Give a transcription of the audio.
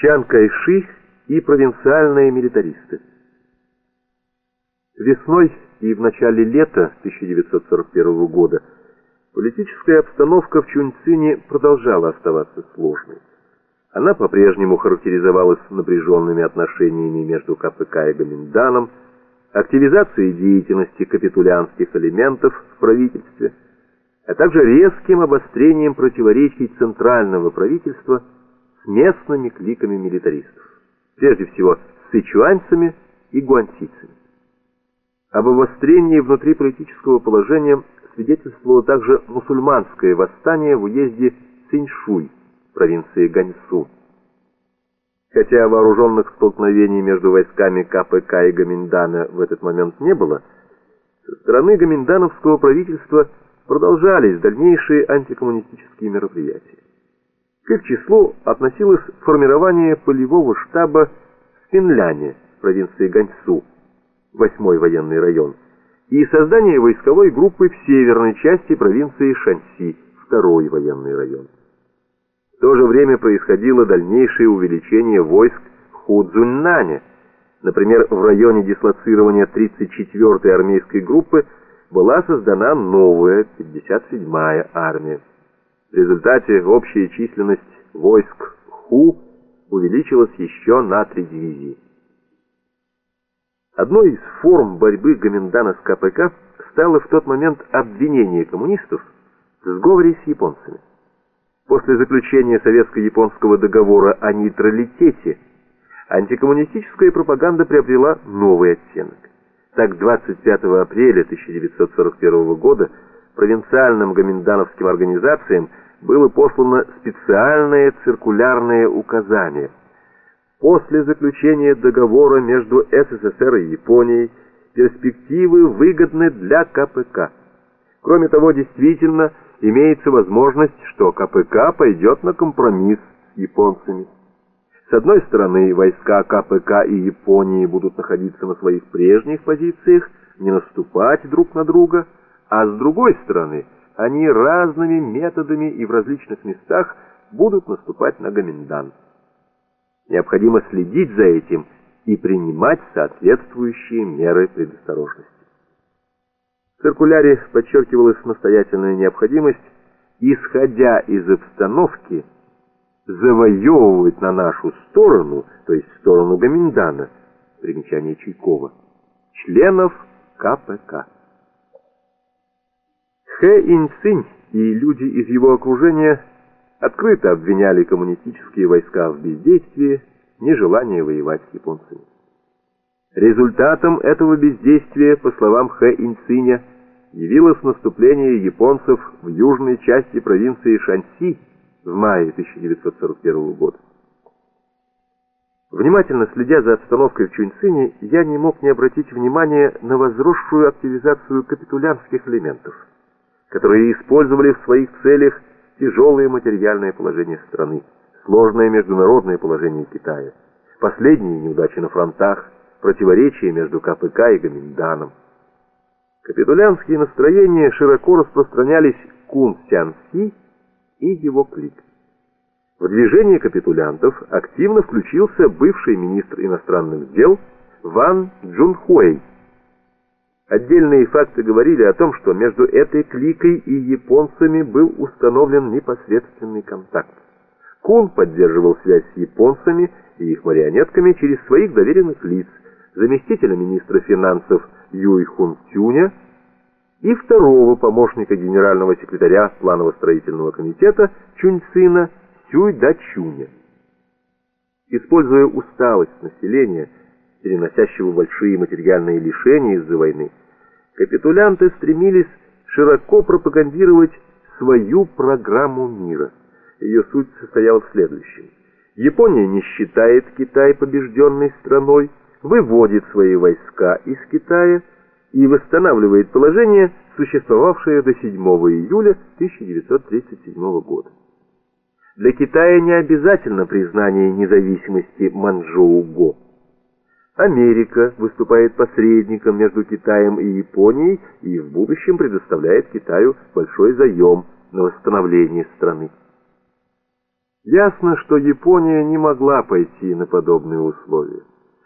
Чан Кайши и провинциальные милитаристы. Весной и в начале лета 1941 года политическая обстановка в Чуньцине продолжала оставаться сложной. Она по-прежнему характеризовалась напряженными отношениями между КПК и Гоминданом, активизацией деятельности капитулянских элементов в правительстве, а также резким обострением противоречий центрального правительства местными кликами милитаристов, прежде всего сычуанцами и гуанцицами. Об обострении внутриполитического положения свидетельствовало также мусульманское восстание в уезде Циньшуй, провинции Ганьсу. Хотя вооруженных столкновений между войсками КПК и Гаминдана в этот момент не было, со стороны гаминдановского правительства продолжались дальнейшие антикоммунистические мероприятия. К их числу относилось формирование полевого штаба в Финляне, провинции Ганьсу, 8-й военный район, и создание войсковой группы в северной части провинции Шанси, 2-й военный район. В то же время происходило дальнейшее увеличение войск в Худзуньнане. Например, в районе дислоцирования 34-й армейской группы была создана новая 57-я армия. В результате общая численность войск Ху увеличилась еще на три дивизии. Одной из форм борьбы Гоминдана с КПК стало в тот момент обвинение коммунистов в сговоре с японцами. После заключения советско-японского договора о нейтралитете антикоммунистическая пропаганда приобрела новый оттенок. Так, 25 апреля 1941 года провинциальным гоминдановским организациям было послано специальное циркулярное указание. После заключения договора между СССР и Японией перспективы выгодны для КПК. Кроме того, действительно, имеется возможность, что КПК пойдет на компромисс с японцами. С одной стороны, войска КПК и Японии будут находиться на своих прежних позициях, не наступать друг на друга, а с другой стороны, они разными методами и в различных местах будут наступать на Гоминдан. Необходимо следить за этим и принимать соответствующие меры предосторожности. В циркуляре подчеркивалась настоятельная необходимость, исходя из обстановки, завоевывать на нашу сторону, то есть сторону Гоминдана, примечание Чайкова, членов КПК. Хэ Инцинь и люди из его окружения открыто обвиняли коммунистические войска в бездействии, нежелании воевать с японцами. Результатом этого бездействия, по словам Хэ Инциня, явилось наступление японцев в южной части провинции Шанси в мае 1941 года. Внимательно следя за обстановкой в Чуньцине, я не мог не обратить внимания на возросшую активизацию капитулянских элементов, которые использовали в своих целях тяжелое материальное положение страны, сложное международное положение Китая, последние неудачи на фронтах, противоречия между КПК и Гоминданом. Капитулянские настроения широко распространялись Кун Сянси и его клик. В движение капитулянтов активно включился бывший министр иностранных дел Ван Джунхуэй. Отдельные факты говорили о том, что между этой кликой и японцами был установлен непосредственный контакт. Кун поддерживал связь с японцами и их марионетками через своих доверенных лиц, заместителя министра финансов Юй Хун Тюня и второго помощника генерального секретаря планово-строительного комитета Чуньцина Сюй Да Чуня. Используя усталость населения, переносящего большие материальные лишения из-за войны, капитулянты стремились широко пропагандировать свою программу мира. Ее суть состояла в следующем. Япония не считает Китай побежденной страной, выводит свои войска из Китая и восстанавливает положение, существовавшее до 7 июля 1937 года. Для Китая не обязательно признание независимости Манчжоу-Го. Америка выступает посредником между Китаем и Японией и в будущем предоставляет Китаю большой заем на восстановление страны. Ясно, что Япония не могла пойти на подобные условия.